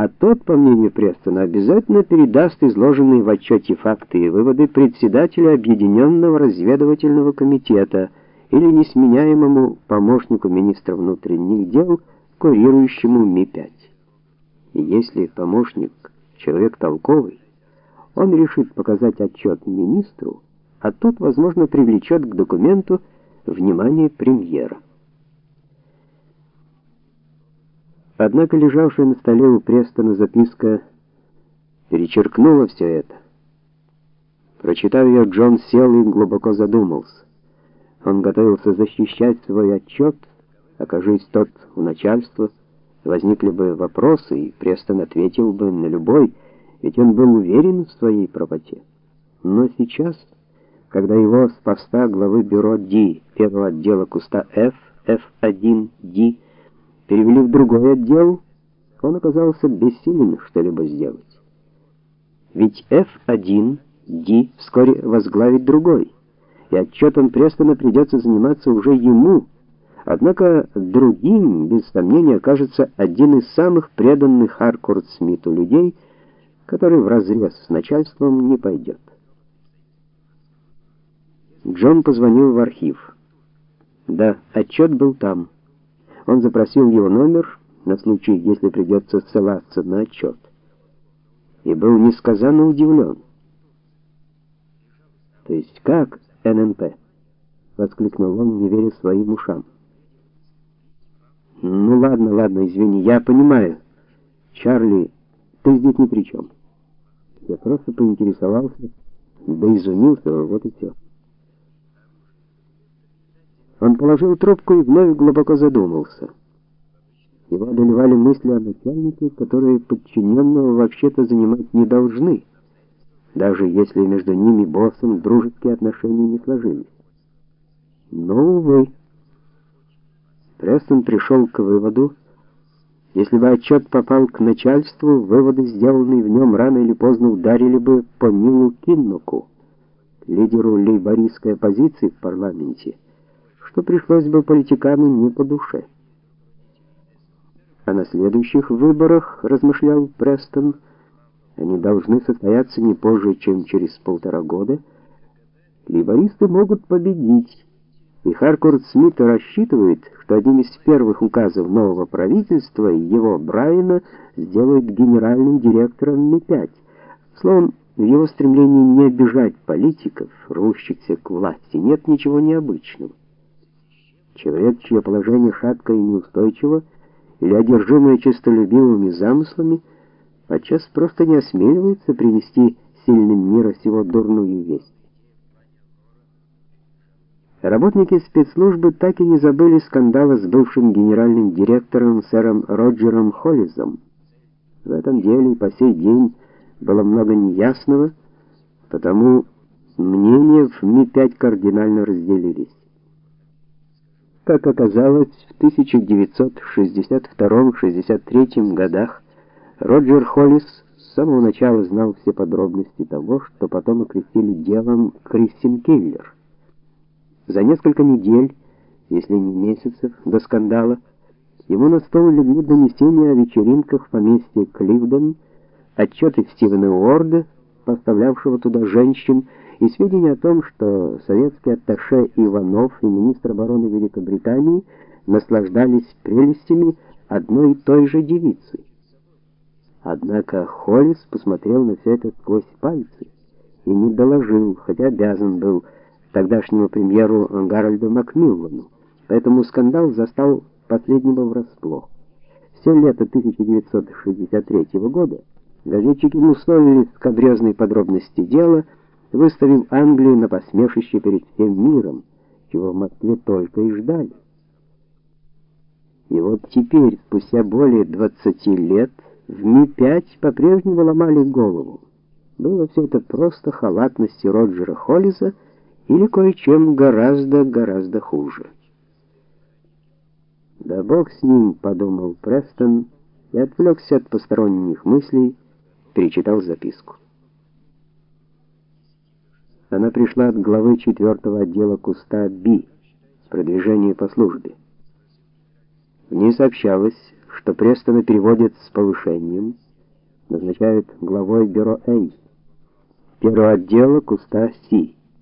а тот, по мнению Престона, обязательно передаст изложенные в отчете факты и выводы председателю Объединенного разведывательного комитета или несменяемому помощнику министра внутренних дел, курирующему Ми-5. И если помощник человек толковый, он решит показать отчет министру, а тот, возможно, привлечет к документу внимание премьера. Однако лежавшая на столе у Престона записка перечеркнула все это. Прочитав ее, Джон сел и глубоко задумался. Он готовился защищать свой отчет, окажись тот у начальства, возникли бы вопросы, и Престон ответил бы на любой, ведь он был уверен в своей правоте. Но сейчас, когда его с поста главы бюро Д, первого отдела куста F, F1D, перевели в другой отдел, он оказался бессилен что-либо сделать. Ведь F1D вскоре возглавит другой, и отчетом Престона придется заниматься уже ему. Однако другим, без сомнения, окажется один из самых преданных Харкорд Смиту людей, который вразрез с начальством не пойдет. Джон позвонил в архив. Да, отчет был там. Он запросил его номер на случай, если придется ссылаться на отчет. И был несказанно удивлен. То есть как ННП? воскликнул он, не веря своим ушам. Ну ладно, ладно, извини, я понимаю. Чарли, ты здесь ни при чем. Я просто поинтересовался, да изумился, вот и все. Он положил трубку и вновь глубоко задумался. Его одолевали мысли о начальнике, которые подчиненного вообще-то занимать не должны, даже если между ними боссом дружеские отношения не сложились. Но, увы, Престон пришел к выводу, если бы отчет попал к начальству, выводы, сделанные в нем, рано или поздно ударили бы по Нилу Киннуку, лидеру лейбористской оппозиции в парламенте что пришлось бы политикану не по душе. А на следующих выборах, размышлял Престон, они должны состояться не позже, чем через полтора года, лейбористы могут победить. И Харкорд Смит рассчитывает, что одним из первых указов нового правительства его Брайана сделают генеральным директором Ми-5. Словом, в его стремлении не обижать политиков, рвущихся к власти, нет ничего необычного. Человек, чье положение шатко и неустойчиво, или одержимый честолюбивыми замыслами, подчас просто не осмеливается принести сильным мира сего дурную весть. Работники спецслужбы так и не забыли скандала с бывшим генеральным директором сэром Роджером Холлизом. В этом деле по сей день было много неясного, потому мнения в Ми-5 кардинально разделились. Как оказалось, в 1962-63 годах Роджер Холлис с самого начала знал все подробности того, что потом окрестили делом Кристин Киллер. За несколько недель, если не месяцев, до скандала, ему на стол легли донесения о вечеринках в поместье Кливден, отчеты Стивена Уорда, поставлявшего туда женщин, и сведения о том, что советский атташе Иванов и министр обороны Великобритании наслаждались прелестями одной и той же девицы. Однако Холлис посмотрел на все это сквозь пальцы и не доложил, хотя обязан был тогдашнему премьеру Гарольду Макмиллану. Поэтому скандал застал последнего врасплох. Все лето 1963 года газетчики условились скабрезной подробности дела, выставил Англию на посмешище перед всем миром, чего в Москве только и ждали. И вот теперь, спустя более 20 лет, в Ми-5 по-прежнему ломали голову. Было все это просто халатностью Роджера Холлиза или кое-чем гораздо-гораздо хуже. «Да бог с ним», — подумал Престон и отвлекся от посторонних мыслей, перечитал записку. Она пришла от главы четвертого отдела куста Б, продвижение по службе. В ней сообщалось, что Престона переводят с повышением, назначают главой бюро А, первого отдела куста Си.